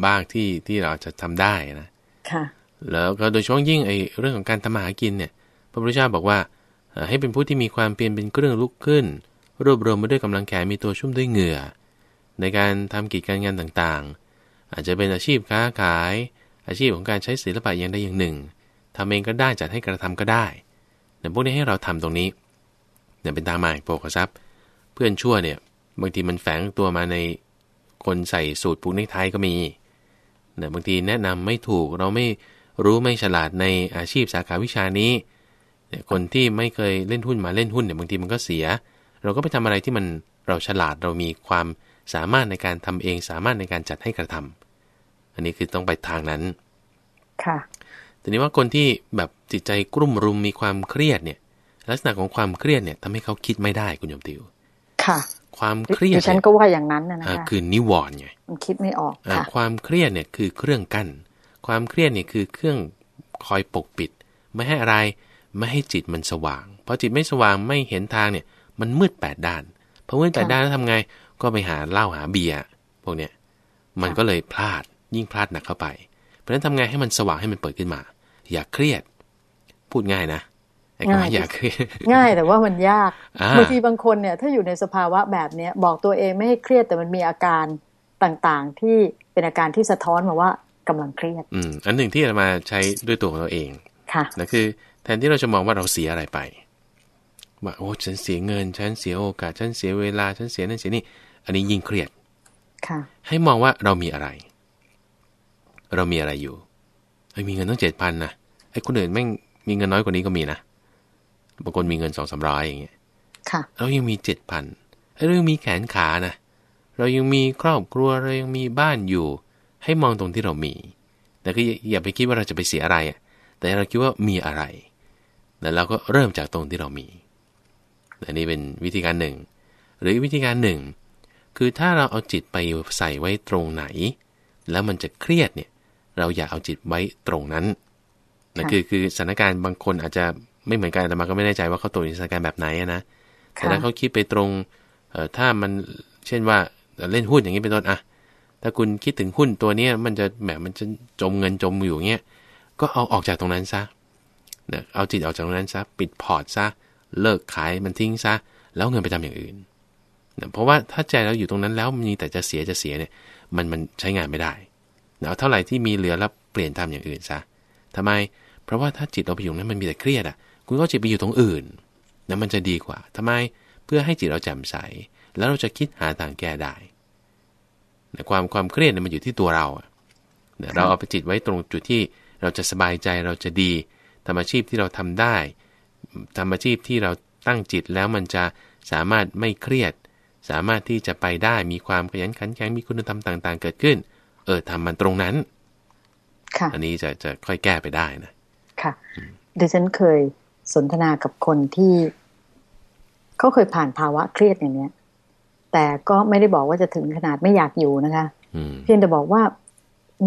บ้างที่ที่เราจะทำได้นะ ค่ะ แล้วก็โดยเฉพาะยิ่งไอ้เรื่องของการทำมาหากินเนี่ย พระพุทธเจ้าบอกว่าเอ่อ ให้เป็นผู้ที่มีความเพียรเป็นเครื่องลุกขึ้น รวบรวมมาด้วยกำลังแขนมีตัวชุ่มด้วยเหงื่อ ในการทำกิจการงานต่างๆ อาจจะเป็นอาชีพค้าขาย อาชีพของการใช้ศิลปะอย่างใดอย่างหนึ่งทำเองก็ได้จัดให้กระทำก็ได้แต่พวกนี้ให้เราทำตรงนี้เนี่ยเป็นทามาแห่งโภคทรัพย์เพื่อนชั่วเนี่ยบางทีมันแฝงตัวมาในคนใส่สูตรผูกเนคไทก็มีเนี่ยบางทีแนะนำไม่ถูกเราไม่รู้ไม่ฉลาดในอาชีพสาขาวิชานี้ คนที่ไม่เคยเล่นหุ้นมาเล่นหุ้นเนี่ยบางทีมันก็เสีย เราก็ไปทำอะไรที่มันเราฉลาดเรามีความสามารถในการทำเอง สามารถในการจัดให้กระทำอันนี้คือต้องไปทางนั้น ค่ะทีนี้ว่าคนที่แบบจิตใจกลุ่มรุมมีความเครียดเนี่ย ลักษณะของความเครียดเนี่ยทำให้เขาคิดไม่ได้คุณโยมติว ค่ะ ความเครียดดิฉันเนี่ยก็ว่าอย่างนั้นนะนะอ่าคะคือนิวรณ์ไงมันคิดไม่ออกอ่าค่ะความเครียดเนี่ยคือเครื่องกั้น ความเครียดเนี่ยคือเครื่องคอยปกปิด ไม่ให้อะไร ไม่ให้จิตมันสว่างพอจิตไม่สว่างไม่เห็นทางเนี่ยมันมืดแปดด้านพอมืดแปดด้านแล้วทำไง ก็ไปหาเหล้าหาเบียร์พวกเนี้ยมันก็เลยพลาดยิ่งพลาดหนักเข้าไป เพราะฉะนั้นทำไงให้มันสว่างให้มันเปิดขึ้นมา อย่าเครียด พูดง่ายนะไอ้คำว่าอย่าเครียดง่ายแต่ว่ามันยากอ่าบางทีบางคนเนี่ย ถ้าอยู่ในสภาวะแบบเนี้ยบอกตัวเองไม่ให้เครียดแต่มันมีอาการต่างๆ ที่เป็นอาการที่สะท้อนมาว่ากำลังเครียด อืมอันหนึ่งที่เรามาใช้ด้วยตัวของเราเอง ค่ะนะคือ แทนที่เราจะมองว่าเราเสียอะไรไปว่าโอ้ฉันเสียเงิน ฉันเสียโอกาส ฉันเสียเวลา ฉันเสียนั่นเสียนี่ อันนี้ยิ่งเครียดค่ะ ให้มองว่าเรามีอะไร เรามีอะไรอยู่เฮ้ยมีเงินตั้งเจ็ดพันนะไอ้คนอื่นแม่งมีเงินน้อยกว่านี้ก็มีนะบางคนมีเงินสองสามร้อยอย่างเงี้ยค่ะ เรายังมีเจ็ดพันเรายังมีแขนขานะเรายังมีครอบครัวเรายังมีบ้านอยู่ ให้มองตรงที่เรามี แต่ก็อย่าอย่าไปคิดว่าเราจะไปเสียอะไรอะแต่เราคิดว่ามีอะไร แล้วเราก็เริ่มจากตรงที่เรามีอันนี้เป็นวิธีการหนึ่ง หรือวิธีการหนึ่ง คือถ้าเราเอาจิตไปใส่ไว้ตรงไหน แล้วมันจะเครียดเนี่ย เราอย่าเอาจิตไว้ตรงนั้นนะค่ะคือคือสถานการณ์บางคนอาจจะไม่เหมือนกันแต่มาก็ไม่แน่ใจว่าเขาตกอยู่ในสถานการณ์แบบไหนอะนะแต่ถ้าเขาคิดไปตรงเอ่อถ้ามันเช่นว่าเล่นหุ้นอย่างนี้เป็นต้นอะถ้าคุณคิดถึงหุ้นตัวเนี้ยมันจะแหมมันจะจมเงินจมอยู่อย่างเงี้ยก็เอาออกจากตรงนั้นซะ นะเอาจิตออกจากตรงนั้นซะปิดพอร์ตซะเลิกขายมันทิ้งซะแล้วเงินไปทำอย่างอื่นนะเพราะว่าถ้าใจเราอยู่ตรงนั้นแล้วมีแต่จะเสียจะเสียเนี่ยมันมันใช้งานไม่ได้นะเอาเท่าไหร่ที่มีเหลือแล้วเปลี่ยนทำอย่างอื่นซะทำไม เพราะว่าถ้าจิตเราไปอยู่นั้นมันมีแต่เครียดอะ คุณก็จิตไปอยู่ตรงอื่นนะมันจะดีกว่าทำไมเพื่อให้จิตเราแจ่มใส แล้วเราจะคิดหาทางแก้ได้แต่ความความเครียดเนี่ยมันอยู่ที่ตัวเราเราเอาไปจิตไว้ตรงจุดที่เราจะสบายใจเราจะดี ทำอาชีพที่เราทำได้ทำอาชีพที่เราตั้งจิตแล้วมันจะสามารถไม่เครียด สามารถที่จะไปได้มีความขยันขันแข็งมีคุณธรรมต่างๆ เกิดขึ้น เออทำมันตรงนั้นค่ะอันนี้จะจะค่อยแก้ไปได้นะ ค่ะดิฉันเคยสนทนากับคนที่เขาเคยผ่านภาวะเครียดอย่างเนี้ย แต่ก็ไม่ได้บอกว่าจะถึงขนาดไม่อยากอยู่นะคะอืมเพียงแต่บอกว่า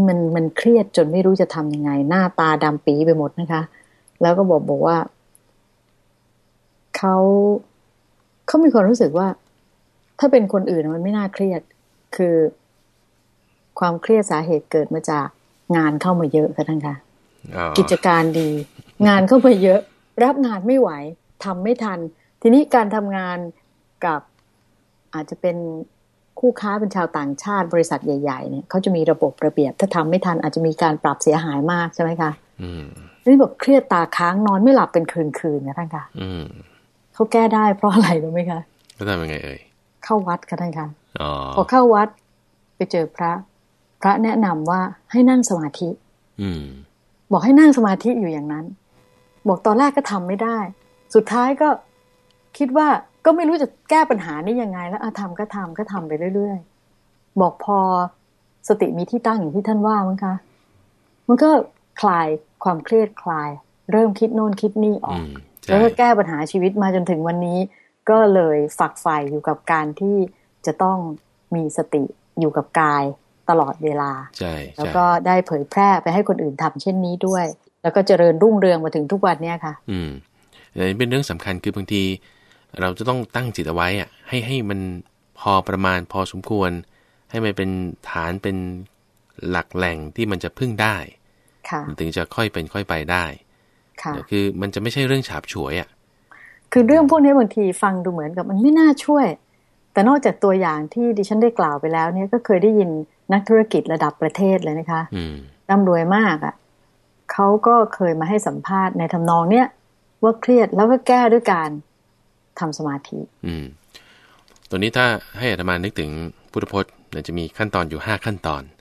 มันมันเครียดจนไม่รู้จะทำยังไง หน้าตาดำปีไปหมดนะคะ แล้วก็บอกบอกว่าเขาเขามีความรู้สึกว่า ถ้าเป็นคนอื่นมันไม่น่าเครียด คือความเครียดสาเหตุเกิดมาจากงานเข้ามาเยอะค่ะท่านคะอ๋อกิจการดี งานเข้ามาเยอะ รับงานไม่ไหวทำไม่ทัน ทีนี้การทำงานกับอาจจะเป็นคู่ค้าเป็นชาวต่างชาติบริษัทใหญ่ ๆ เนี่ยเขาจะมีระบบระเบียบ ถ้าทำไม่ทันอาจจะมีการปรับเสียหายมากใช่ไหมคะ อืมนี่บอกเครียดตาค้างนอนไม่หลับเป็นคืนๆนะท่านคะอืมเขาแก้ได้เพราะอะไรรู้ไหมคะก็ทำยังไงเอ่ยเข้าวัดค่ะท่านคะอ๋อพอเข้าวัดไปเจอพระ พระแนะนำว่าให้นั่งสมาธิ อืม บอกให้นั่งสมาธิอยู่อย่างนั้น บอกตอนแรกก็ทำไม่ได้ สุดท้ายก็คิดว่าก็ไม่รู้จะแก้ปัญหานี้ยังไง แล้วอะทำก็ทำก็ทำไปเรื่อยๆ บอกพอสติมีที่ตั้งอย่างที่ท่านว่ามั้งคะ มันก็คลาย ความเครียดคลาย เริ่มคิดโน่นคิดนี่อออืกมใช่แล้วก็แก้ปัญหาชีวิตมาจนถึงวันนี้ ก็เลยฝักใฝ่อยู่กับการที่จะต้องมีสติอยู่กับกายตลอดเวลาใช่แล้วใช่ก็ได้เผยแพร่ไปให้คนอื่นทำเช่นนี้ด้วย แล้วก็เจริญรุ่งเรืองมาถึงทุกวันเนี้ยค่ะ อืมอันนี้เป็นเรื่องสำคัญคือบางที เราจะต้องตั้งจิตเอาไว้อะให้ให้มันพอประมาณพอสมควร ให้มันเป็นฐานเป็นหลักแหล่งที่มันจะพึ่งได้ค่ะมัน ถึงจะค่อยเป็นค่อยไปได้ค่ะคือมันจะไม่ใช่เรื่องฉาบฉวยอะคือเรื่องพวกนี้บางทีฟังดูเหมือนกับมันไม่น่าช่วย แต่นอกจากตัวอย่างที่ดิฉันได้กล่าวไปแล้วเนี่ยก็เคยได้ยินนักธุรกิจระดับประเทศเลยนะคะอืมร่ำรวยมากอะ่ะเขาก็เคยมาให้สัมภาษณ์ในทำนองเนี้ยว่าเครียดแล้วก็แก้ด้วยการทำสมาธิ อืมตัวนี้ถ้าให้อาตมานึกถึงพุทธพจน์เนี่ยจะมีขั้นตอนอยู่5ขั้นตอนค่ะ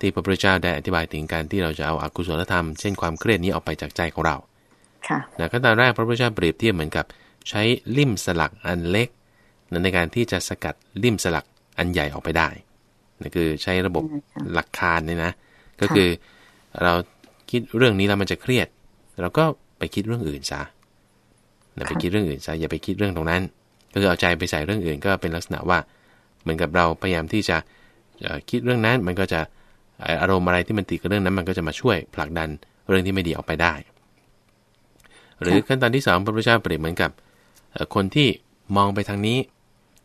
ที่พระพุทธเจ้าได้อธิบายถึงการที่เราจะเอาอากุศลธรรมเช่นความเครียดนี้ออกไปจากใจของเราค่ะนะขั้นตอนแรกพระพุทธเจ้าเปรียบเทียบเหมือนกับ ใช้ลิ่มสลักอันเล็กนะในการที่จะสกัดลิ่มสลักอันใหญ่ออกไปได้นั่นคือใช้ระบบยังไงคะหลักคานเนี่ยนะ ก็คือเราคิดเรื่องนี้แล้วมันจะเครียด เราก็ไปคิดเรื่องอื่นซะนะไปคิดเรื่องอื่นซะอย่าไปคิดเรื่องตรงนั้น ก็คือเอาใจไปใส่เรื่องอื่นก็เป็นลักษณะว่า เหมือนกับเราพยายามที่จะเอ่อ คิดเรื่องนั้นมันก็จะเอ่ออารมณ์อะไรที่มันติดกับเรื่องนั้น มันก็จะมาช่วยผลักดันเรื่องที่ไม่ดีออกไปได้ หรือขั้นตอนที่สองพระพุทธเจ้าเปรียบเหมือนกับเอ่อคนที่มองไปทางนี้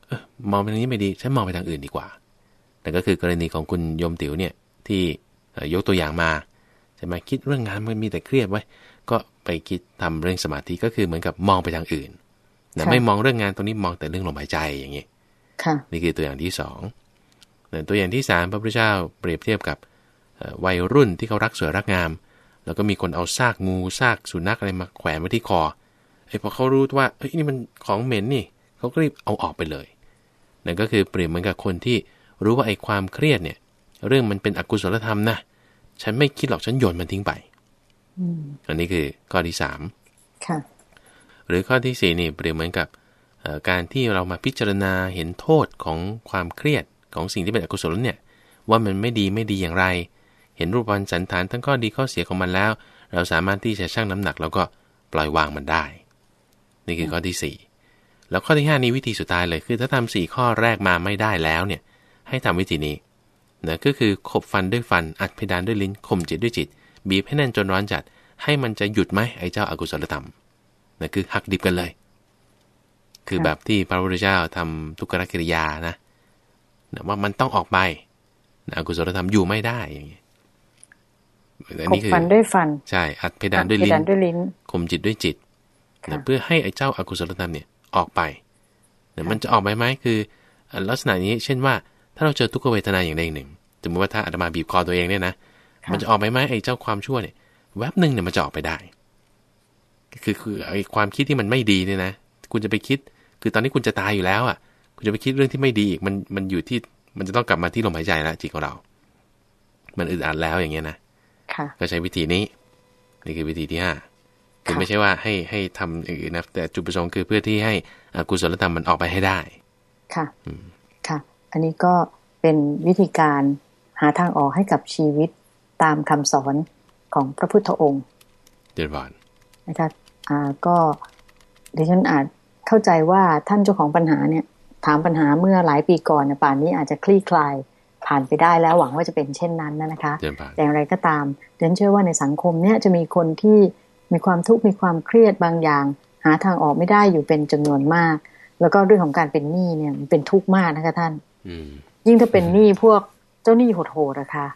เอ้อมองไปทางนี้ไม่ดีฉันมองไปทางอื่นดีกว่าแต่ก็คือกรณีของคุณโยมติ๋วเนี่ยที่เอ่อยกตัวอย่างมาใช่ไหมคิดเรื่องงานมันมีแต่เครียดไว้ ก็ไปคิดทำเรื่องสมาธิก็คือเหมือนกับมองไปทางอื่นนะค่ะไม่มองเรื่องงานตรงนี้มองแต่เรื่องลมหายใจอย่างนี้ค่ะนี่คือตัวอย่างที่สองเนี่ย ตัวอย่างที่สามพระพุทธเจ้าเปรียบเทียบกับเอ่อวัยรุ่นที่เขารักสวยรักงาม แล้วก็มีคนเอาซากงูซากสุนัขอะไรมาแขวนไว้ที่คอไอ้พอเขารู้ว่าเฮ้ยนี่มันของเหม็นนี่เขาก็รีบเอาออกไปเลยนั่นก็คือเปรียบเหมือนกับคนที่รู้ว่าไอ้ความเครียดเนี่ย เรื่องมันเป็นอกุศลธรรมนะฉันไม่คิดหรอกฉันโยนมันทิ้งไปอืมอันนี้คือข้อที่สามค่ะหรือข้อที่สี่นี่เปรียบเหมือนกับเอ่อการที่เรามาพิจารณาเห็นโทษของความเครียด ของสิ่งที่เป็นอกุศลเนี่ยว่ามันไม่ดีไม่ดีอย่างไร เห็นรูปพันสันฐานทั้งข้อดีข้อเสียของมันแล้ว เราสามารถที่จะชั่งน้ำหนักแล้วก็ปล่อยวางมันได้ นี่คือข้อที่สี่แล้วข้อที่ห้านี้วิธีสุดท้ายเลยคือ ถ้าทำสี่ข้อแรกมาไม่ได้แล้วเนี่ยให้ทำวิธีนี้นะก็คือขบฟันด้วยฟันอัดเพดานด้วยลิ้นข่มจิตด้วยจิต บีบให้แน่นจนร้อนจัด ให้มันจะหยุดไหมไอ้เจ้าอากุศลธรรมนั่นคือหักดิบกันเลย คือแบบที่พระพุทธเจ้าทำทุกขกิริยานะ นะว่ามันต้องออกไปนะอกุศลธรรมอยู่ไม่ได้อย่างนี้อันขบนี้คือฟันด้วยฟัน ใช่อัดเพดานด้วยลิ้เพดานด้วยลิ้นข่มจิตด้วยจิตค่ะนะเพื่อให้ไอ้เจ้าอากุศลธรรมเนี่ยออกไปนะมันจะออกไปไหมคืออะลักษณะนี้เช่นว่า ถ้าเราเจอทุกขเวทนาอย่างใดอย่างหนึ่งสมมติว่าถ้าอาตมาบีบคอตัวเองเนี่ยนะค่ะมันจะออกไปไหมไอ้เจ้าความชั่วเนี่ย แวบหนึ่งเนี่ยมันจะออกไปได้ คือคือไอ้ความคิดที่มันไม่ดีเนี่ยนะคุณจะไปคิด คือตอนนี้คุณจะตายอยู่แล้วอะ คุณจะไปคิดเรื่องที่ไม่ดีอีกมันมันอยู่ที่มันจะต้องกลับมาที่ลมหายใจแล้วจิตของเรา มันอึดอัดแล้วอย่างเงี้ยนะค่ะก็ใช้วิธีนี้ นี่คือวิธีที่ห้าคือไม่ใช่ว่าให้ให้ทำอย่างอื่นนะแต่จุดประสงค์คือเพื่อที่ให้อกุศลธรรมมันออกไปให้ได้ ค่ะค่ะ อันนี้ก็เป็นวิธีการหาทางออกให้กับชีวิตตามคำสอนของพระพุทธองค์ เดือดร้อนนะคะอ่าก็ดิฉันอาจเข้าใจว่าท่านเจ้าของปัญหาเนี่ย ถามปัญหาเมื่อหลายปีก่อนเนี่ยป่านนี้อาจจะคลี่คลายผ่านไปได้แล้วหวังว่าจะเป็นเช่นนั้นนะคะเดือดร้อนแต่อย่างไรก็ตามดิฉันเชื่อว่าในสังคมเนี่ยจะมีคนที่มีความทุกข์มีความเครียดบางอย่าง หาทางออกไม่ได้อยู่เป็นจำนวนมาก แล้วก็เรื่องของการเป็นหนี้เนี่ยมันเป็นทุกข์มากนะคะท่านอืมยิ่งถ้าเป็นหนี้พวกเจ้าหนี้โหดๆอะค่ะ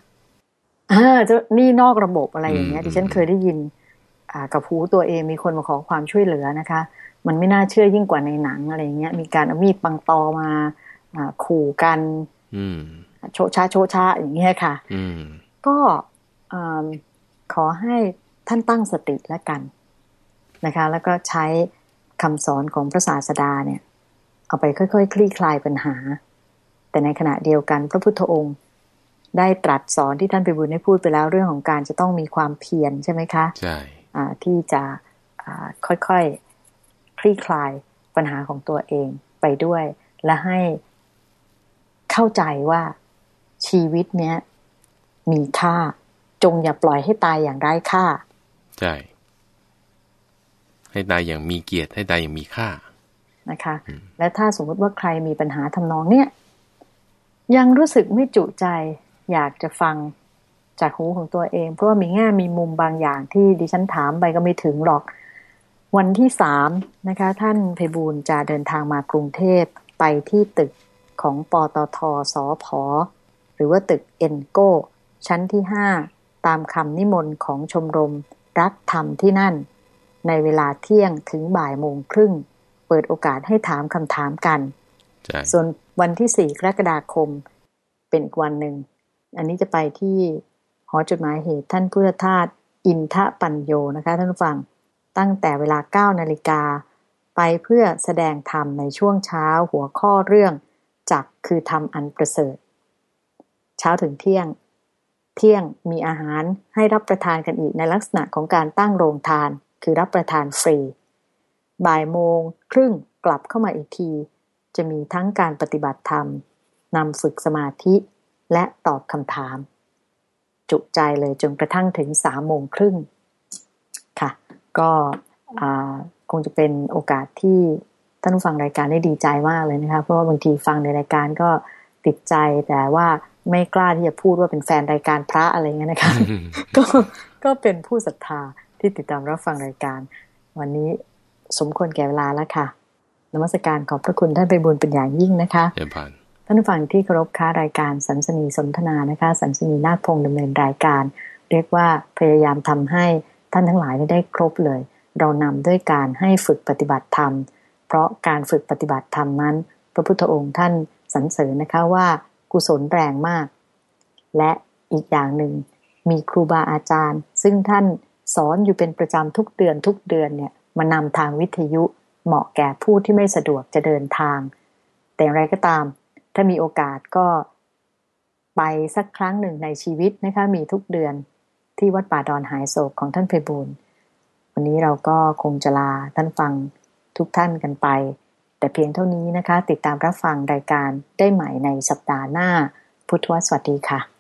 อ่าเจ้าหนี้นอกระบบอะไรอย่างเงี้ยอืมดิฉันเคยได้ยินอ่า กับหูตัวเองมีคนมาขอความช่วยเหลือนะคะ มันไม่น่าเชื่อยิ่งกว่าในหนังอะไรเงี้ยมีการเอามีดปังตอมาอ่าขู่กันอืมโชะชาโชะชาอย่างเงี้ยค่ะอืมก็อ่าขอให้ท่านตั้งสติแล้วกันนะคะ แล้วก็ใช้คำสอนของพระศาสดาเนี่ย เอาไปค่อยๆคลี่คลายปัญหา แต่ในขณะเดียวกันพระพุทธองค์ได้ตรัสสอนที่ท่านไปบุญได้พูดไปแล้วเรื่องของการจะต้องมีความเพียรใช่ไหมคะ ใช่อ่า ที่จะอ่าค่อยๆคลี่คลายปัญหาของตัวเองไปด้วย และให้เข้าใจว่าชีวิตเนี้ยมีค่า จงอย่าปล่อยให้ตายอย่างไร้ค่า ใช่ ให้ตายอย่างมีเกียรติ ให้ตายอย่างมีค่านะคะ และถ้าสมมติว่าใครมีปัญหาทำนองเนี้ยยังรู้สึกไม่จุใจ อยากจะฟัง จากหูของตัวเอง เพราะว่ามีแง่มีมุมบางอย่างที่ดิฉันถามไปก็ไม่ถึงหรอก วันที่สามนะคะ ท่านไพบูลย์จะเดินทางมากรุงเทพไปที่ตึกของปตทสอพอหรือว่าตึกเอ็นโกชั้นที่ห้าตามคำนิมนต์ของชมรมรักธรรมที่นั่น ในเวลาเที่ยงถึงบ่ายโมงครึ่ง เปิดโอกาสให้ถามคำถามกันใช่ส่วนวันที่4กรกฎาคมเป็นอีกวันหนึ่ง อันนี้จะไปที่ห อจดหมายเหตุท่านพุทธทาสอินทะปัญโยนะคะท่านผู้ฟังตั้งแต่เวลา 9 นาฬิกา ไปเพื่อแสดงธรรมในช่วงเช้าหัวข้อเรื่องจักคือธรรมอันประเสริฐ เช้าถึงเที่ยง เที่ยงมีอาหารให้รับประทานกันอีกในลักษณะของการตั้งโรงทาน คือรับประทานฟรี บ่ายโมงครึ่งกลับเข้ามาอีกที จะมีทั้งการปฏิบัติธรรมนำฝึกสมาธิและตอบคำถาม จุใจเลยจนกระทั่งถึงสามโมงครึ่งค่ะ ก็อ่าคงจะเป็นโอกาสที่ท่านผู้ฟังรายการได้ดีใจมากเลยนะคะเพราะว่าบางทีฟังในรายการก็ติดใจแต่ว่าไม่กล้าที่จะพูดว่าเป็นแฟนรายการพระอะไรเงี้ยนะคะก็ก็เป็นผู้ศรัทธาที่ติดตามรับฟังรายการ วันนี้สมควรแก่เวลาแล้วค่ะนมัสการขอบพระคุณท่านไปบุญเป็นอย่างยิ่งนะคะเดินผ่าน ท่านผู้ฟังที่เคารพค้ารายการสันสนีสนทนานะคะ สันสนีนาคพงษ์ดำเนินรายการ เรียกว่าพยายามทำให้ท่านทั้งหลายได้ครบเลย เรานำด้วยการให้ฝึกปฏิบัติธรรม เพราะการฝึกปฏิบัติธรรมนั้น พระพุทธองค์ท่านสรรเสริญนะคะว่ากุศลแรงมาก และอีกอย่างหนึ่งมีครูบาอาจารย์ ซึ่งท่านสอนอยู่เป็นประจำทุกเดือนทุกเดือนเนี่ยมานำทางวิทยุเหมาะแก่ผู้ที่ไม่สะดวกจะเดินทาง แต่อย่างไรก็ตาม ถ้ามีโอกาสก็ไปสักครั้งหนึ่งในชีวิตนะคะ มีทุกเดือนที่วัดป่าดอนหายโศกของท่านเพบูลย์วันนี้เราก็คงจะลาท่านฟังทุกท่านกันไป แต่เพียงเท่านี้นะคะ ติดตามรับฟังรายการได้ใหม่ในสัปดาห์หน้า พุทธวสวัสดีค่ะ